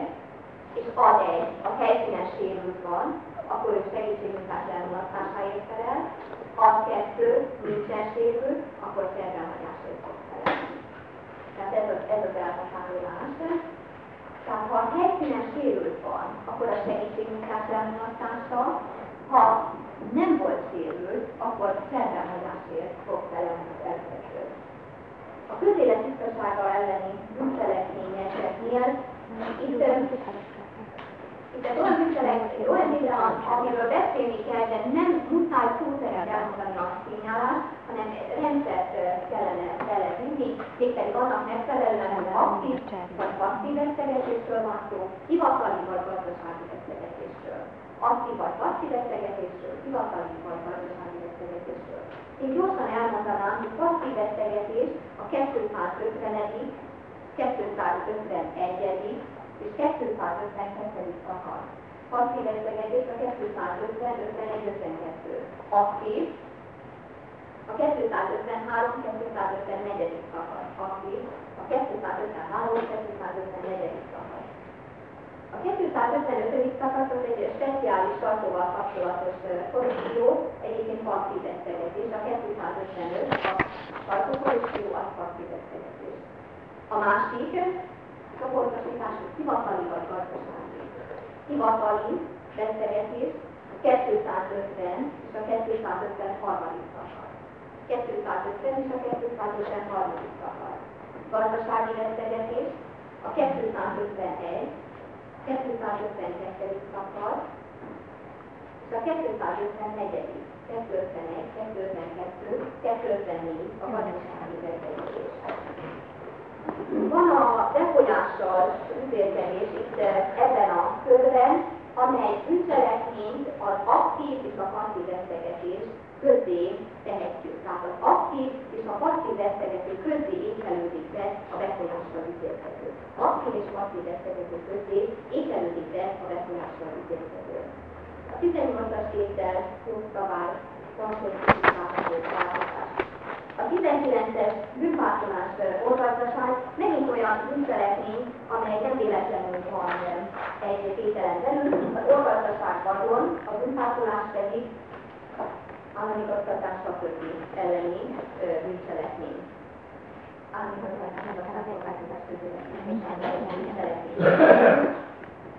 és ad egy, a helyszínen sérült van, akkor ő segítségmunkás elmulatásáért felel, az kettő, nincsen sérült, akkor felelni. Tehát ez az, ez az elhatárolás. Tehát ha a helyszínen sérült van, akkor a segítségmunkás elmulatása, ha nem volt sérült, akkor szervelhagyásért fog felelni az elkövető. A közélet biztonsága elleni bűncselekményeseknél itt itt egy olyan bűncselekmény, olyan pillanat, amiről beszélni kell, de nem muszáj szó szerint elmondani a tényállást, hanem rendszert kellene belevinni, mégpedig annak megfelelően, hogy aktív vagy passzív vesztegetésről van szó, hivatali vagy gazdasági vesztegetésről. Aktív vagy passzív vesztegetésről, hivatali vagy gazdasági vesztegetésről. Én gyorsan elmondanám, hogy passzív vesztegetés a 250 251 és 252. szakasz. Passzív összegedés a 250, 51, 52. Aktív a 253, 254. szakasz. Aktív a 253, 254. szakasz. A 255. szakasz az egy speciális tartóval kapcsolatos korrupció, egyébként passzív összegetés. A 255 a tartókorrupció, az passzív. A másik csoportosítású hivatali vagy. Hivatali beszélgetés a 250 és a 250 harmadik szakasz. 250 és a 250 harmadik szakasz. Gazdasági beszélgetés a 251, 252. szakasz és a 254. 251, 252, 254 a gazdasági beszélgetés. Van a befolyással üzérkedés itt eh, ebben a körben, amely bűncselekményt az aktív és a passzív vesztegetés közé tehetjük. Tehát az aktív és a passzív vesztegető közé ékelődik be a befolyással üzérkedő. Aktív és passzív vesztegető közé ékelődik be a befolyással üzérkedő. A 18-as tétel jogszabály konszolidálható a 19-es bűnpártolás olvasatán megint olyan bűncselekmény, amely nem véletlenül van egy tételen belül, az olvasatság vagyon, a bűnpártolás pedig állami gazdatás stb. elleni bűncselekmény.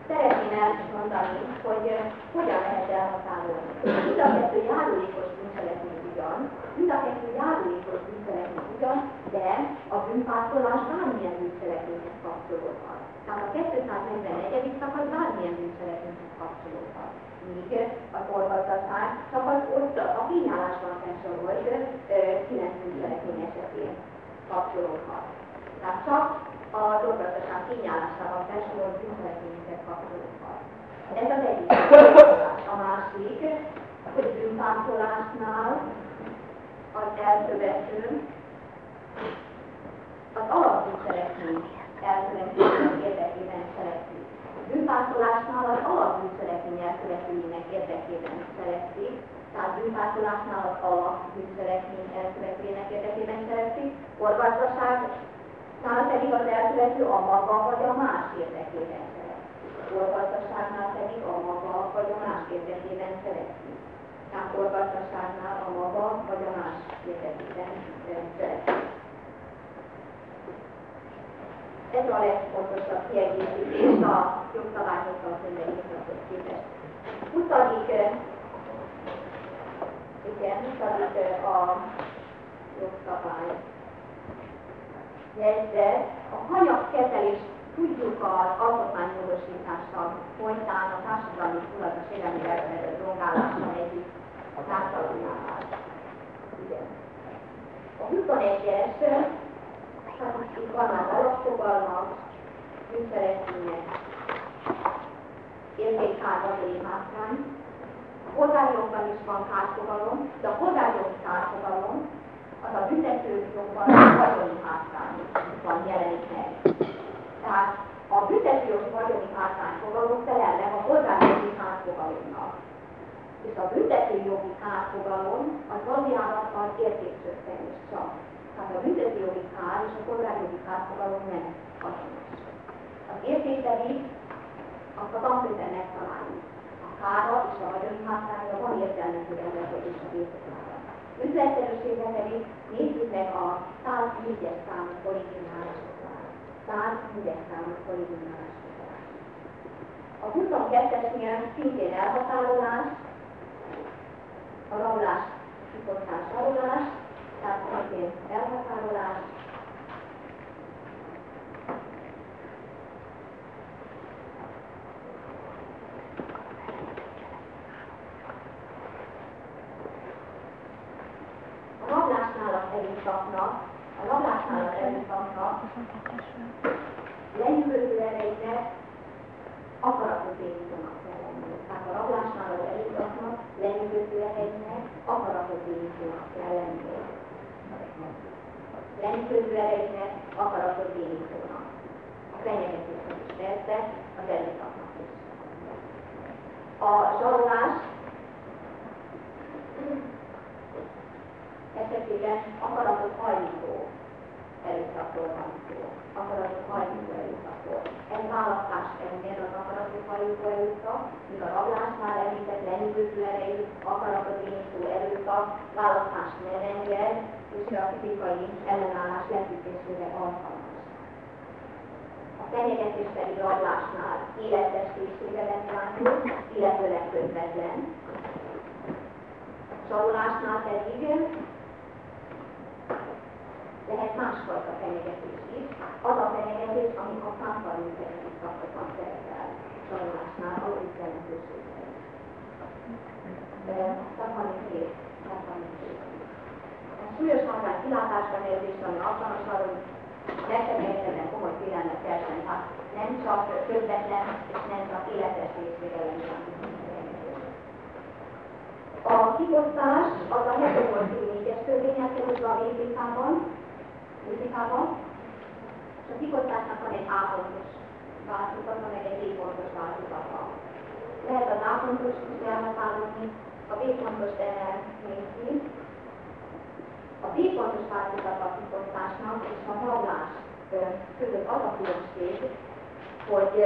Szeretném elmondani, hogy hogyan lehet elhatárolni. Mind a kettő járulékos bűncselekmény ugyan, mind a kettő járulékos bűncselekmény ugyan, de a bűnpártolás bármilyen bűncselekményhez kapcsolódhat. Tehát a 241. szakasz bármilyen bűncselekményhez kapcsolódhat. Míg az olvasatán csak az ott a kínálásban felsorolt 9 bűncselekmény esetén kapcsolódhat. Tehát csak a dolgozatán kínálásával felsorolt bűncselekményeket kapcsolódhat. Ez az egyik A másik, hogy bűnpártolásnál az elkövető az alapbűncselekmény elkövetőjének érdekében szeretik. Bűnpártolásnál az alapbűncselekmény elkövetőjének érdekében szeretik, tehát bűnpártolásnál az alapbűncselekmény elkövetőjének érdekében szeretik, orvaszaság nál pedig az elkövető a maga vagy a más érdekében szeretik. Orvaszaságnál pedig a maga vagy a más érdekében szeretik. Tehát orvaszaságnál a maga vagy a más érdekében. Ez a legfontosabb kiegészítés a jogszabályokra a könyveinkhoz képest. 20. Igen, 20. a jogszabály jegyzet, a hanyagkezelés tudjuk az alkotmánymódosítással folytán a társadalmi tudatos élelmi elvezetett rongálással együtt a társadalmi Igen. A 21-es Hát itt vannak alapfogalmak, műszerekények, értékházadély hátrány. A polgárjogban is van hátfogalom, de a polgárjogi hátfogalom az a büntetőjogban vagyoni hátrány van jelenik meg. Tehát a büntetőjogi vagyoni hátrány fogalom felel a polgárjogi hátfogalomnak. És a büntetőjogi hátfogalom az valójában az értékcsökkenés csak. Tehát a büntetőjogi kár és a polgárjogi hátfogalom nem azonos. Az értékteli azt a tankönyvben megtaláljuk. A kára és a vagyoni hátrányra van értelmező rendelkezés a birtoklára. Üzletszerűségre pedig nézzük meg a 104-es számú originális 104-es számú originális A 22-esnél szintén elhatárolás, a rablás, kikosztás, rablás, tehát szintén elhatárolás, erőszaknak, a rablásnál az erőszaknak lenyűgöző erejének akaratot indítanak. Tehát a rablásnál az erőszaknak lenyűgöző erejének akaratot indítanak kell lenni. Lenyűgöző erejének akaratot indítanak. A fenyegetésnek is persze, az erőszaknak is. A zsarolás esetében akaratot hajlító erőszakról van szó. Akaratot hajlító erőszakról. Ez választás enged az akaratot hajlító erőszak, míg a rablásnál említett lenyűgöző erejű akaratot indító erőszak választás nem enged, és a fizikai ellenállás lefüggésére alkalmas. A fenyegetés pedig rablásnál élettestésége lett illetőleg közvetlen. Csalulásnál pedig lehet másfajta fenyegetés is. Az a fenyegetés, ami a számfalmi fenyegetés szakaszban szerepel csalódásnál, ahol. Szakmani két, szakmani két. A súlyos hatás kilátásra helyezés, ami alkalmas arra, hogy legfeljebb komoly félelmet kelteni, hát nem csak közvetlen és nem csak életes részvédelem a kiosztás az a 74-es törvényel került a végétában, fizikában, és a kikosztásnak van egy A pontos változata, meg egy B pontos változata. Lehet az A pontos is elhatárolni, a B pontos elnézni. A B pontos változata a kikosztásnak és a rablás között az a különbség, hogy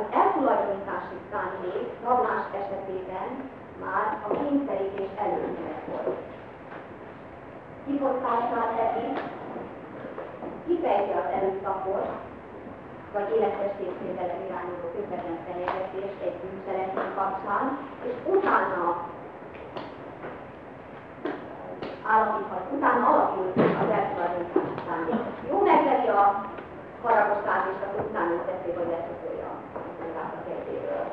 az eltulajdonítási szándék rablás esetében már a kényszerítés előnyre volt. Kikosztásnál pedig kifejti az erőszakot, vagy élettestésvédelem irányuló közvetlen fenyegetés egy bűncselekmény kapcsán, és utána állapíthat, utána alakul az eltulajdonítás szándék. Jó megveri a haragostát, és akkor utána teszi, hogy leszokolja a kezéről.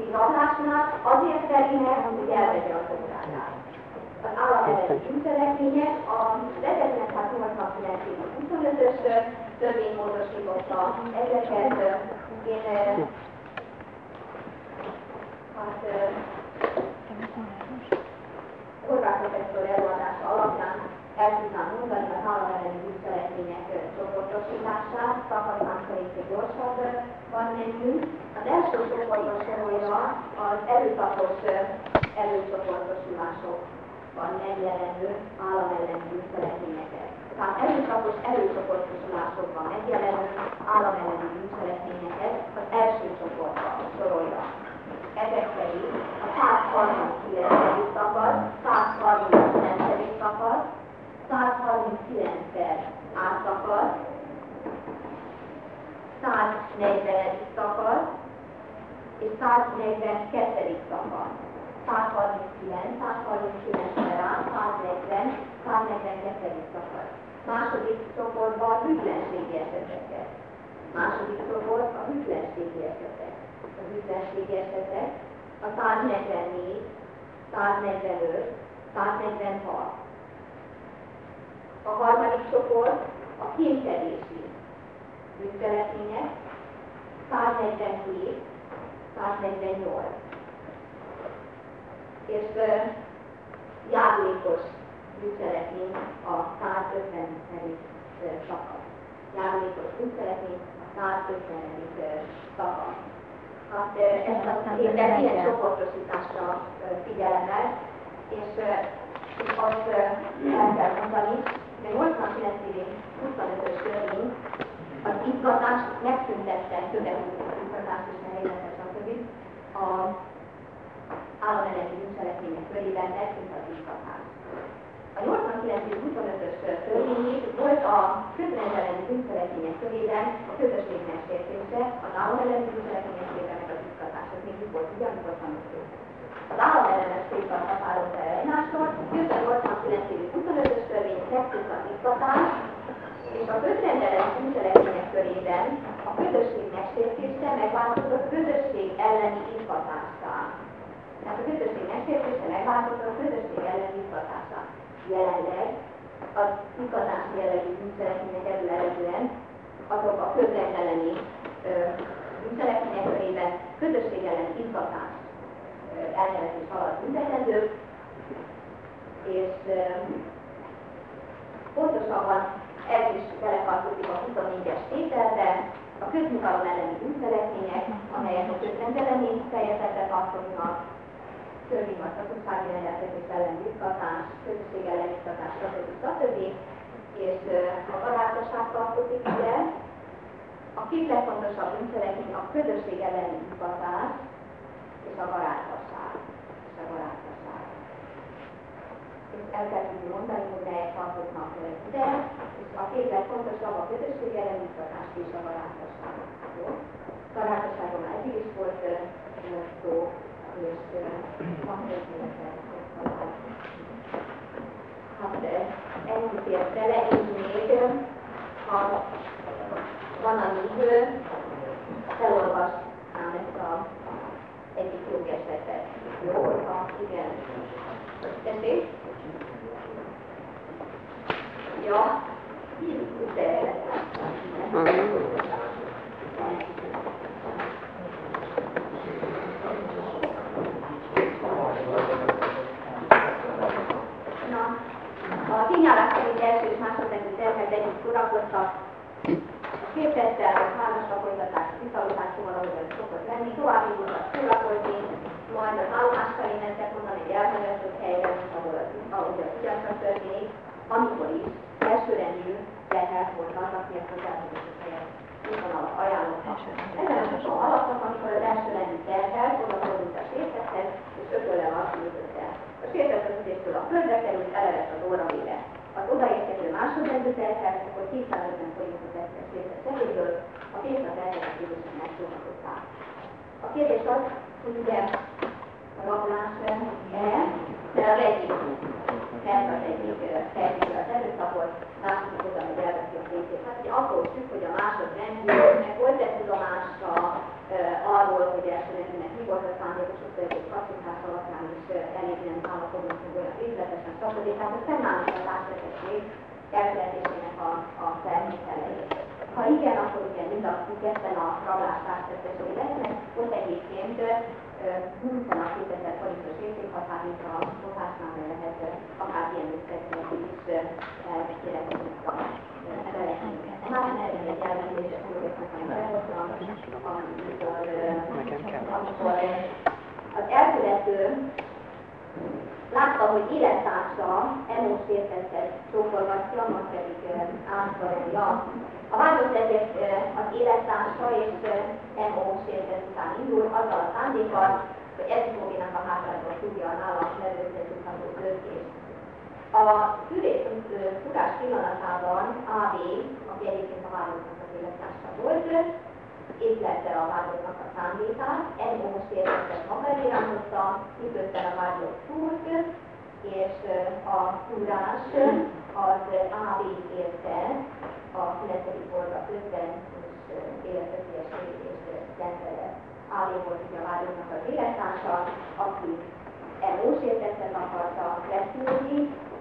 Így rablásnál azért veri meg, hogy elvegye az óránál az államelleni bűncselekmények a 1989 25-ös törvény módosította ezeket. Én hát Horváth professzor előadása alapján el tudnám mondani az államelleni bűncselekmények csoportosítását, szakaszán szerint egy gyorsabban menjünk. Az első csoportban sorolja az erőszakos előcsoportosulások van megjelenő államelleni bűncselekményeket. Tehát erőszakos erőcsoportosulásokban megjelenő államelleni bűncselekményeket az első csoportban sorolja. Ezek pedig a 139. szakasz, 139. szakasz, 139-es átszakasz, 140. szakasz és 142. szakasz. 139, 139 rá, 140, 142 szakasz. Második csoportban a hűtlenségi eseteket. Második csoport a hűtlenségi esetek. A hűtlenségi esetek a 144, 145, 146. A harmadik csoport a kémkedési bűncselekmények 147, 148. És uh, járulékos bűncselekmény a 150. szakasz. Járulékos bűncselekmény a 150. szakasz. Hát ezt a képet ilyen csoportosításra figyelemmel, és azt el kell mondani, hogy a 89 évi 25-ös törvény az izgatást megszüntette, többet izgatást és nehézletes, stb. a államellenes bűncselekmények körében megszűnt az izgatás. A 89 év 25-ös törvényét volt a közrendelemi bűncselekmények körében a közösség megsértése, az államellenes bűncselekmények körében meg az izgatás. Ez még volt, ugye, amikor tanultuk az államellenes szépen határozta el egymástól, jött a 89 évi 25-ös törvény, megszűnt az izgatás, és a közrendeles bűncselekmények körében a közösség megsértése megváltozott közösség elleni izgatássá. Tehát a közösség megsértése megváltozott a közösség elleni izgatássá. Jelenleg az izgatás jellegű bűncselekmények ebből eredően azok a közrendeleni bűncselekmények körében közösség elleni izgatás elnevezés alatt büntetendők, és pontosabban ez is beletartozik a 24-es tételbe, a közmunkálom elleni bűncselekmények, amelyek a közrendelemi fejezetre tartoznak, törvénymartatossági rendelkezés ellen biztatás, közösség ellen biztatás, stb. stb. És a barátosság tartozik ide. A két legfontosabb bűncselekmény a közösség elleni biztatás és a barátosság. És a barátosság. És el kell tudni mondani, hogy melyek tartoznak ide, és a két legfontosabb a közösség ellen biztatás és a barátosság. Jó? Barátosságon már eddig is volt szó, és van Hát ennyit ért bele, és még ha van a idő, felolvasnám ezt a egyik jogesetet. Jó, ha igen. Tessék? Ja, de a tényállás szerint első és másodrendű terhek együtt urakoztak, képzettel, vagy hármasra folytatás, visszautásról, ahogy ez szokott lenni, tovább indultak szórakozni, majd az állomás felé mentek onnan egy elnevezett helyre, ahol az, ahogy az ugyancsak történik, amikor is elsőrendű terhek voltak, aki ezt az elnevezett helyet útvonalat ajánlottak. Ezen az utó alapnak, amikor az elsőrendű terhek oda fordult a sértethez, és ököllel azt ütötte. A sértettetéstől a földre került, elevett az óra vége az odaérkező másodrendű terhek, akkor 250 forintot vesztek részt személyből, a pénzt az elhelyet idősen megszólhatották. A kérdés az, hogy ugye a rablás-e, mert az egyik mert az egyik felvétel az erőszakot, másik oda, hogy elveszi a pénzét. Hát ugye attól függ, hogy a másodrendűnek hogy elsőrendűnek mi volt a szándékos osztályos passzítás alapján is elég nem állapodunk meg olyan részletesen, stb. Tehát a fennállás a látszatesség elkövetésének a, a feltételei. Ha igen, akkor ugye mind a független a rablás látszatesség lesznek, ott egyébként minden a 2000 forintos értékhatár, mint a szokásnál lehet akár ilyen összegnek is elkérdezni a emeleknek. Elmentéses amikor, az elkövető látta, hogy élettársa emós értettet csókolgatja, majd pedig átszorolja. A vágyott ezért az élettársa és emós értet után indul, azzal a szándékkal, hogy Eszimóvinak a hátáról tudja a nála levőztetőható tőkést. A szülés tudás pillanatában AB, aki egyébként a vállalatnak az élettársa volt, észlelte a vállalatnak a szándékát, emós értettet maga irányozta, ütötte a vállalat túlt, és a tudás az AB érte a 9. oldal 50 és életveszélyes sérülést szenvedett. AB volt ugye a vállalatnak az élettársa, aki emós értettet akarta leszűrni,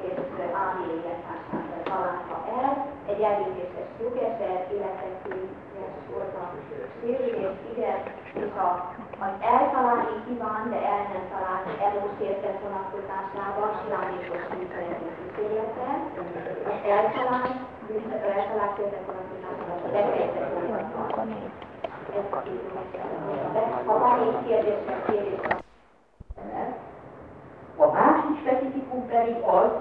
és élettársát találta el, egy elvétéses jogeset, életveszélyes volt a sérülés, igen, és a, az eltalálni ki van, de el nem talált elósértett vonatkozásában silándékos műszereti kísérlete, az eltalált, eltalált környezet vonatkozásában a befejezett vonatkozásában. Ha van kérdésre, kérdésre. A másik specifikum pedig az,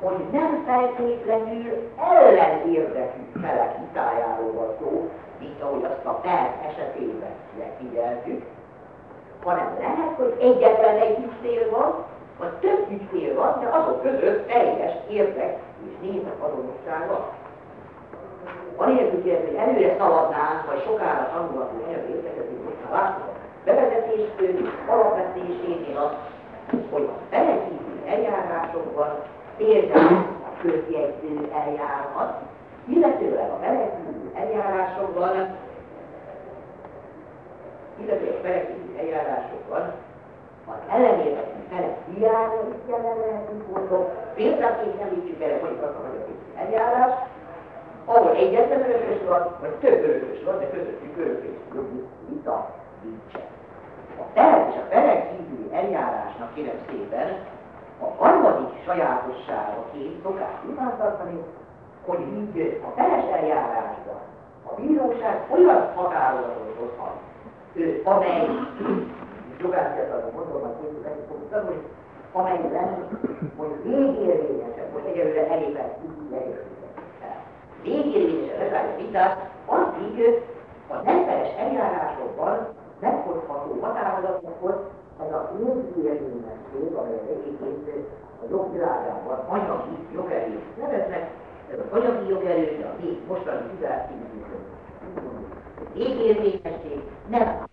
hogy nem feltétlenül ellenérdekű felek vitájáról van szó, mint ahogy azt a per esetében megfigyeltük, hanem lehet, hogy egyetlen egy ügyfél van, vagy több ügyfél van, de azok között teljes érdek és nézek azonossága. Anélkül kérdezni, hogy előre szaladnánk, vagy sokára tanulhatunk erről értekezni, most már látom, bevezetés alapvetésénél az, hogy a felekívüli eljárásokban például közjegyző eljárhat, illetőleg a felekívüli eljárásokban, illetőleg a felekívüli eljárásokban az ellenérvetű felek hiánya is jelen lehetünk mondom, példaként említsük erre mondjuk azt a eljárás, ahol egyetlen örökös van, vagy több örökös van, de közöttük örökös jogi vita nincsen. A per és a perek eljárásnak kérem szépen a harmadik sajátosságaként szokás nyilvántartani, hogy így a peres eljárásban a bíróság olyan határozatot hozhat, amely jogászfiatalban mondom, hogy később egy fogjuk tanulni, amelyben mondjuk végérvényesen, most egyelőre elépett így végérvényesen lezárja a vitát, addig a nem peres eljárásokban meghozható határozatokhoz ez a végérvényesség, amelyet egyébként a jogvilágában anyagi jogerőt neveznek, ez az anyagi jogerő, de a még mostani 16 végérvényesség nem